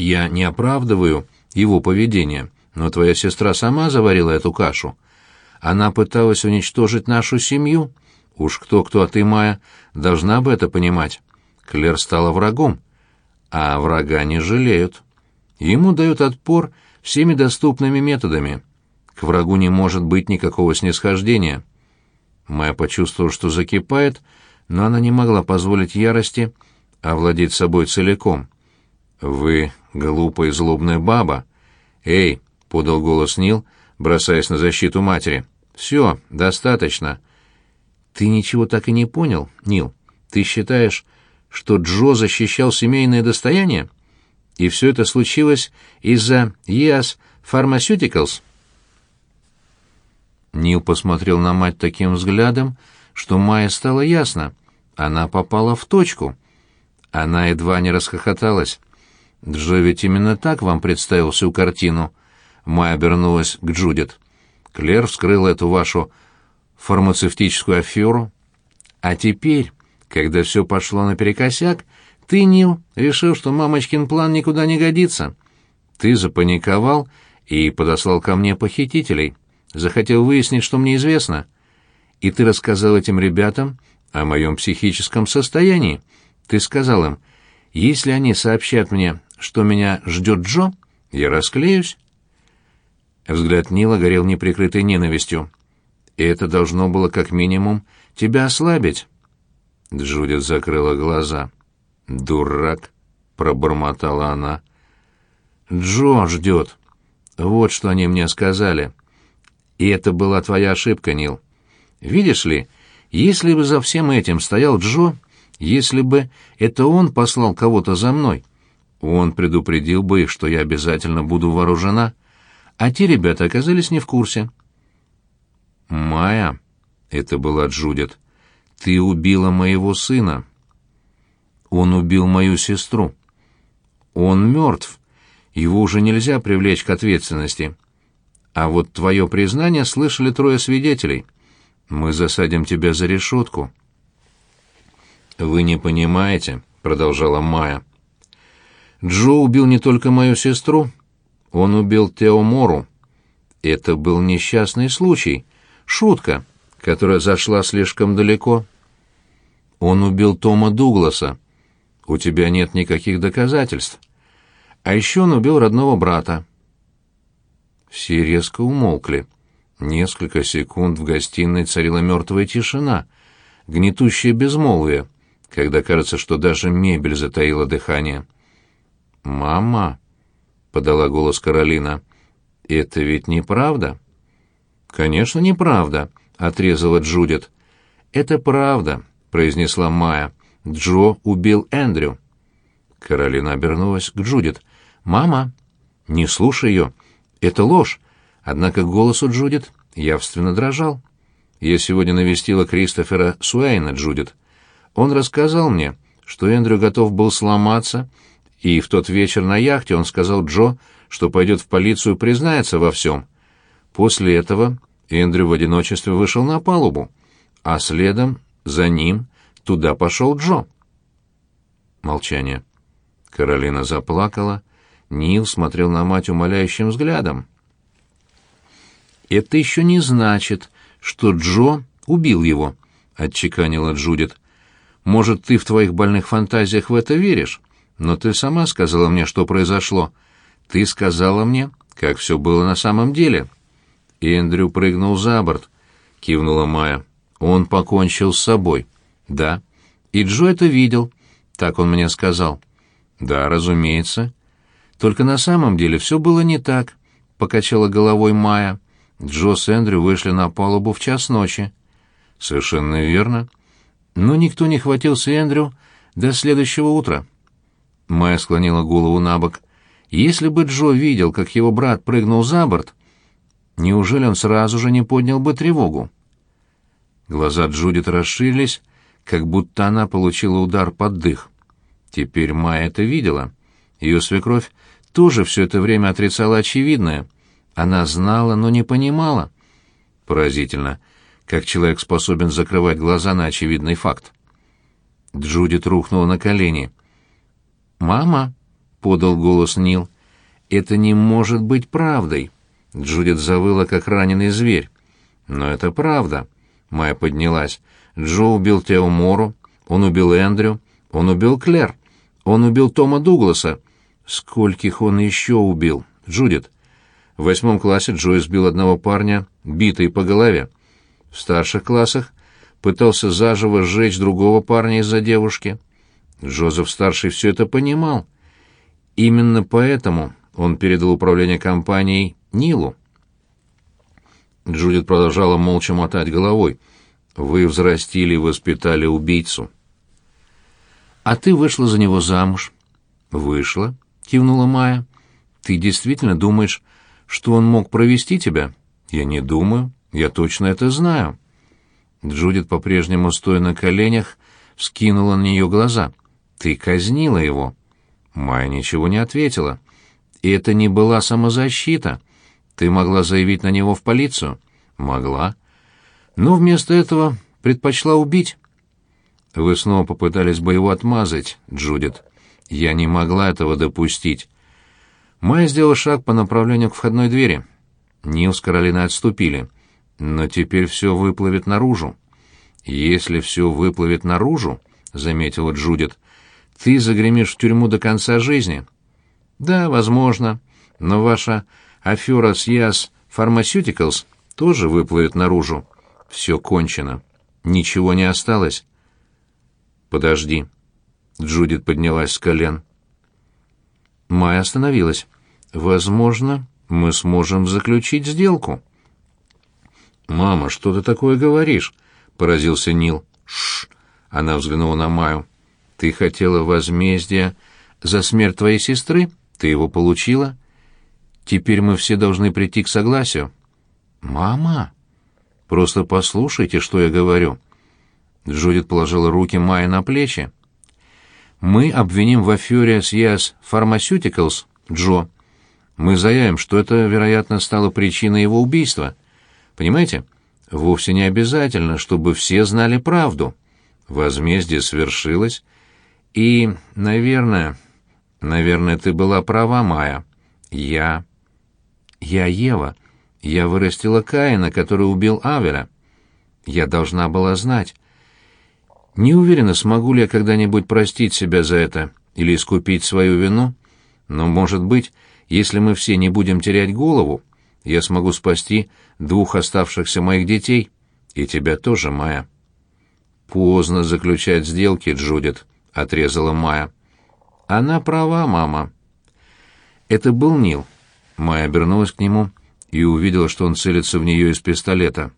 Я не оправдываю его поведение, но твоя сестра сама заварила эту кашу. Она пыталась уничтожить нашу семью. Уж кто-кто, а ты, Майя, должна бы это понимать. Клер стала врагом, а врага не жалеют. Ему дают отпор всеми доступными методами. К врагу не может быть никакого снисхождения. Майя почувствовала, что закипает, но она не могла позволить ярости овладеть собой целиком. «Вы глупая злобная баба!» «Эй!» — подал голос Нил, бросаясь на защиту матери. «Все, достаточно». «Ты ничего так и не понял, Нил? Ты считаешь, что Джо защищал семейное достояние? И все это случилось из-за EAS Pharmaceuticals?» Нил посмотрел на мать таким взглядом, что Майе стало ясно. Она попала в точку. Она едва не расхохоталась. «Джо ведь именно так вам представил всю картину?» Майя обернулась к Джудит. «Клер вскрыл эту вашу фармацевтическую аферу. А теперь, когда все пошло наперекосяк, ты, Нил, решил, что мамочкин план никуда не годится. Ты запаниковал и подослал ко мне похитителей. Захотел выяснить, что мне известно. И ты рассказал этим ребятам о моем психическом состоянии. Ты сказал им, если они сообщат мне, что меня ждет Джо, я расклеюсь. Взгляд Нила горел неприкрытой ненавистью. И это должно было как минимум тебя ослабить. Джудит закрыла глаза. «Дурак!» — пробормотала она. «Джо ждет. Вот что они мне сказали. И это была твоя ошибка, Нил. Видишь ли, если бы за всем этим стоял Джо, если бы это он послал кого-то за мной, он предупредил бы их, что я обязательно буду вооружена, а те ребята оказались не в курсе. «Майя», — это была Джудит, — «ты убила моего сына». «Он убил мою сестру. Он мертв. Его уже нельзя привлечь к ответственности. А вот твое признание слышали трое свидетелей. Мы засадим тебя за решетку». «Вы не понимаете», — продолжала Майя. Джо убил не только мою сестру, он убил Тео Мору. Это был несчастный случай, шутка, которая зашла слишком далеко. Он убил Тома Дугласа. У тебя нет никаких доказательств. А еще он убил родного брата. Все резко умолкли. Несколько секунд в гостиной царила мертвая тишина, гнетущее безмолвие, когда кажется, что даже мебель затаила дыхание. «Мама», — подала голос Каролина, — «это ведь неправда?» «Конечно, неправда», — отрезала Джудит. «Это правда», — произнесла Майя. «Джо убил Эндрю». Каролина обернулась к Джудит. «Мама!» «Не слушай ее. Это ложь». Однако голос у Джудит явственно дрожал. Я сегодня навестила Кристофера Суэйна, Джудит. Он рассказал мне, что Эндрю готов был сломаться и в тот вечер на яхте он сказал Джо, что пойдет в полицию и признается во всем. После этого Эндрю в одиночестве вышел на палубу, а следом за ним туда пошел Джо. Молчание. Каролина заплакала. Нил смотрел на мать умоляющим взглядом. «Это еще не значит, что Джо убил его», — отчеканила Джудит. «Может, ты в твоих больных фантазиях в это веришь?» Но ты сама сказала мне, что произошло. Ты сказала мне, как все было на самом деле. Эндрю прыгнул за борт, кивнула Майя. Он покончил с собой. Да. И Джо это видел. Так он мне сказал. Да, разумеется. Только на самом деле все было не так, покачала головой Майя. Джо с Эндрю вышли на палубу в час ночи. Совершенно верно. Но никто не хватился Эндрю до следующего утра. Майя склонила голову на бок. Если бы Джо видел, как его брат прыгнул за борт, неужели он сразу же не поднял бы тревогу? Глаза Джудит расширились, как будто она получила удар под дых. Теперь Майя это видела. Ее свекровь тоже все это время отрицала очевидное. Она знала, но не понимала. Поразительно, как человек способен закрывать глаза на очевидный факт. Джудит рухнула на колени. «Мама!» —— подал голос Нил. «Это не может быть правдой!» Джудит завыла, как раненый зверь. «Но это правда!» Майя поднялась. «Джо убил Тео Мору, он убил Эндрю, он убил Клэр, он убил Тома Дугласа. Скольких он еще убил? Джудит!» В восьмом классе Джо избил одного парня, битый по голове. В старших классах пытался заживо сжечь другого парня из-за девушки. Джозеф-старший все это понимал. Именно поэтому он передал управление компанией Нилу. Джудит продолжала молча мотать головой. «Вы взрастили и воспитали убийцу». «А ты вышла за него замуж?» «Вышла», — кивнула Майя. «Ты действительно думаешь, что он мог провести тебя?» «Я не думаю. Я точно это знаю». Джудит, по-прежнему стоя на коленях, скинула на нее глаза. «Ты казнила его». Майя ничего не ответила. «И это не была самозащита. Ты могла заявить на него в полицию?» «Могла. Но вместо этого предпочла убить». «Вы снова попытались бы его отмазать, Джудит. Я не могла этого допустить». Майя сделала шаг по направлению к входной двери. Нил с Каролиной отступили. «Но теперь все выплывет наружу». «Если все выплывет наружу», — заметила Джудит, — ты загремишь в тюрьму до конца жизни. Да, возможно, но ваша афера с Яс Pharmaceuticals тоже выплывет наружу. Все кончено. Ничего не осталось. Подожди. Джудит поднялась с колен. Майя остановилась. Возможно, мы сможем заключить сделку. Мама, что ты такое говоришь? поразился Нил. Шш. Она взглянула на Майю. Ты хотела возмездия за смерть твоей сестры? Ты его получила? Теперь мы все должны прийти к согласию. Мама, просто послушайте, что я говорю. Джудит положила руки Майи на плечи. Мы обвиним в афере с Яс Pharmaceuticals Джо. Мы заявим, что это, вероятно, стало причиной его убийства. Понимаете? Вовсе не обязательно, чтобы все знали правду. Возмездие свершилось, и, наверное, наверное, ты была права, Майя. Я... Я Ева. Я вырастила Каина, который убил Авеля. Я должна была знать. Не уверена, смогу ли я когда-нибудь простить себя за это или искупить свою вину, но, может быть, если мы все не будем терять голову, я смогу спасти двух оставшихся моих детей, и тебя тоже, Майя. Поздно заключать сделки, Джудит. — отрезала Майя. «Она права, мама». Это был Нил. Майя обернулась к нему и увидела, что он целится в нее из пистолета.